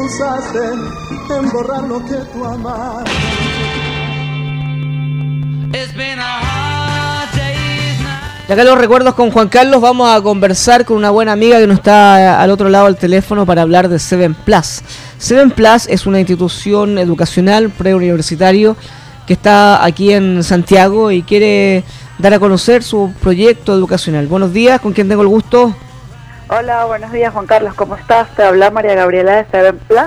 pensaste en borrar lo que tú amabas. Y acá los recuerdos con Juan Carlos, vamos a conversar con una buena amiga que nos está al otro lado del teléfono para hablar de Seven Plus. Seven Plus es una institución educacional preuniversitario que está aquí en Santiago y quiere dar a conocer su proyecto educacional. Buenos días, ¿con quién tengo el gusto? Hola, buenos días Juan Carlos, ¿cómo estás? Te habla María Gabriela de Seven Plus.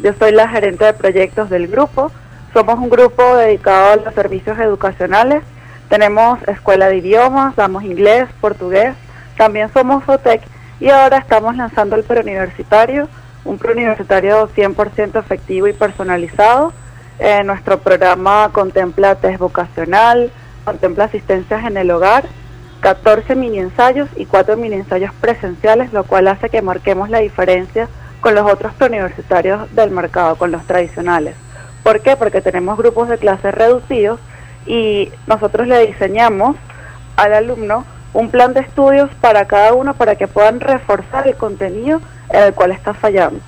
Yo soy la gerente de proyectos del grupo. Somos un grupo dedicado a los servicios educacionales. Tenemos escuela de idiomas, damos inglés, portugués. También somos FOTEC y ahora estamos lanzando el preuniversitario, un preuniversitario 100% efectivo y personalizado. Eh, nuestro programa contempla test vocacional, contempla asistencias en el hogar 14 mini ensayos y 4 mini ensayos presenciales, lo cual hace que marquemos la diferencia con los otros preuniversitarios del mercado, con los tradicionales. ¿Por qué? Porque tenemos grupos de clases reducidos y nosotros le diseñamos al alumno un plan de estudios para cada uno para que puedan reforzar el contenido en el cual está fallando.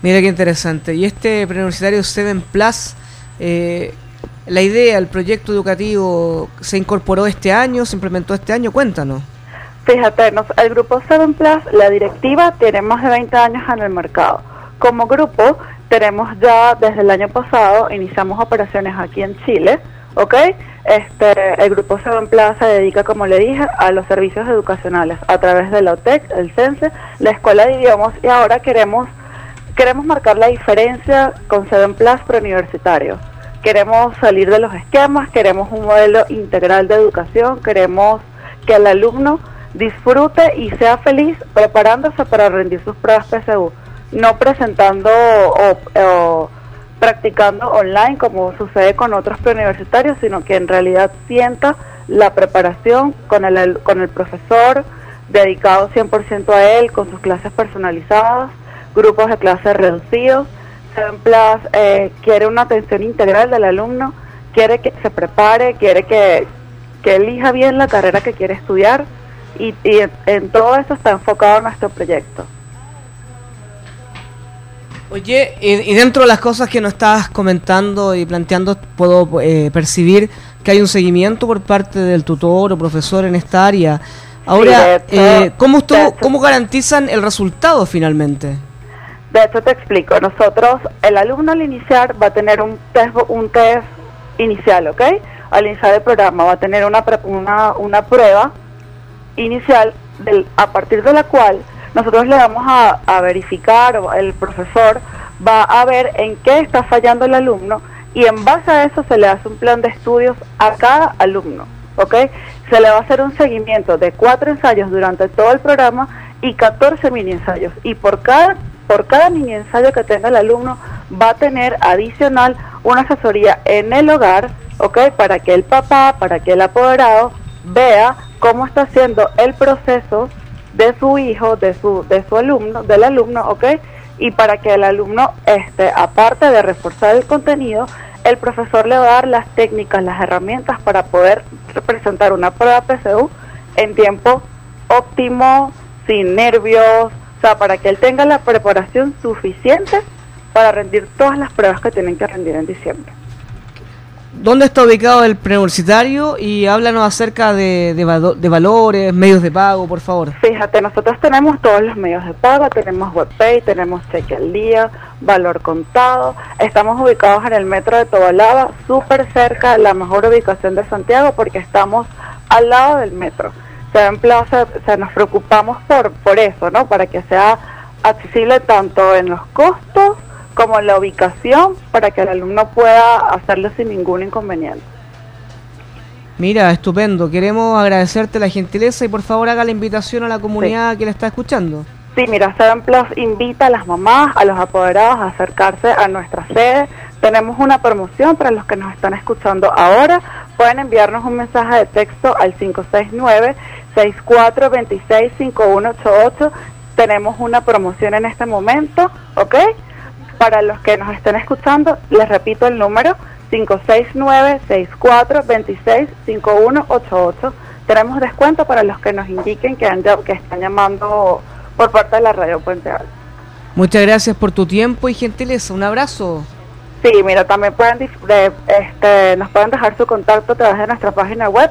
Mira qué interesante. Y este preuniversitario Seven Plus, eh, la idea, el proyecto educativo se incorporó este año, se implementó este año, cuéntanos. Fíjate, el grupo Seven Plus, la directiva tiene más de 20 años en el mercado. Como grupo tenemos ya desde el año pasado, iniciamos operaciones aquí en Chile, ¿ok? Este, el grupo Seven Plus se dedica, como le dije, a los servicios educacionales a través de la OTEC, el CENSE, la Escuela de Idiomas y ahora queremos, queremos marcar la diferencia con Seven Plus preuniversitario queremos salir de los esquemas, queremos un modelo integral de educación, queremos que el alumno disfrute y sea feliz preparándose para rendir sus pruebas PSU, no presentando o, practicando online como sucede con otros preuniversitarios, sino que en realidad sienta la preparación con el, con el profesor dedicado 100% a él, con sus clases personalizadas, grupos de clases reducidos Plus eh, quiere una atención integral del alumno, quiere que se prepare, quiere que, elija bien la carrera que quiere estudiar y, en, todo eso está enfocado nuestro proyecto. Oye, y, dentro de las cosas que nos estás comentando y planteando, puedo eh, percibir que hay un seguimiento por parte del tutor o profesor en esta área. Ahora, eh, ¿cómo, ¿cómo garantizan el resultado finalmente? De hecho, te explico. Nosotros, el alumno al iniciar va a tener un test, un test inicial, ¿ok? Al iniciar el programa va a tener una, una, una prueba inicial a partir de la cual nosotros le vamos a, a verificar, o el profesor va a ver en qué está fallando el alumno y en base a eso se le hace un plan de estudios a cada alumno, ¿ok? Se le va a hacer un seguimiento de cuatro ensayos durante todo el programa y 14 mini ensayos. Y por cada por cada mini ensayo que tenga el alumno va a tener adicional una asesoría en el hogar, ¿ok? Para que el papá, para que el apoderado vea cómo está haciendo el proceso de su hijo, de su, de su alumno, del alumno, ¿ok? Y para que el alumno, este, aparte de reforzar el contenido, el profesor le va a dar las técnicas, las herramientas para poder presentar una prueba PSU en tiempo óptimo, sin nervios, sea, para que él tenga la preparación suficiente para rendir todas las pruebas que tienen que rendir en diciembre. ¿Dónde está ubicado el preuniversitario? Y háblanos acerca de, de, valores, medios de pago, por favor. Fíjate, nosotros tenemos todos los medios de pago, tenemos WebPay, tenemos cheque al día, valor contado. Estamos ubicados en el metro de Tobalaba, súper cerca, la mejor ubicación de Santiago, porque estamos al lado del metro en Plaza, o sea, nos preocupamos por, por eso, ¿no? Para que sea accesible tanto en los costos como en la ubicación, para que el alumno pueda hacerlo sin ningún inconveniente. Mira, estupendo. Queremos agradecerte la gentileza y por favor haga la invitación a la comunidad que le está escuchando. Sí, mira, Seven Plus invita a las mamás, a los apoderados a acercarse a nuestra sede. Tenemos una promoción para los que nos están escuchando ahora. Pueden enviarnos un mensaje de texto al 569 64265188. Tenemos una promoción en este momento, ¿ok? Para los que nos estén escuchando, les repito el número 569-6426-5188. Tenemos descuento para los que nos indiquen que, que están llamando por parte de la radio Puente Alto. Muchas gracias por tu tiempo y gentileza. Un abrazo. Sí, mira, también pueden este, nos pueden dejar su contacto a través de nuestra página web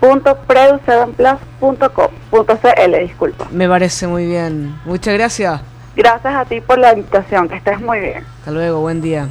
www.predu7plus.com.cl, disculpa. Me parece muy bien. Muchas gracias. Gracias a ti por la invitación, que estés muy bien. Hasta luego, buen día.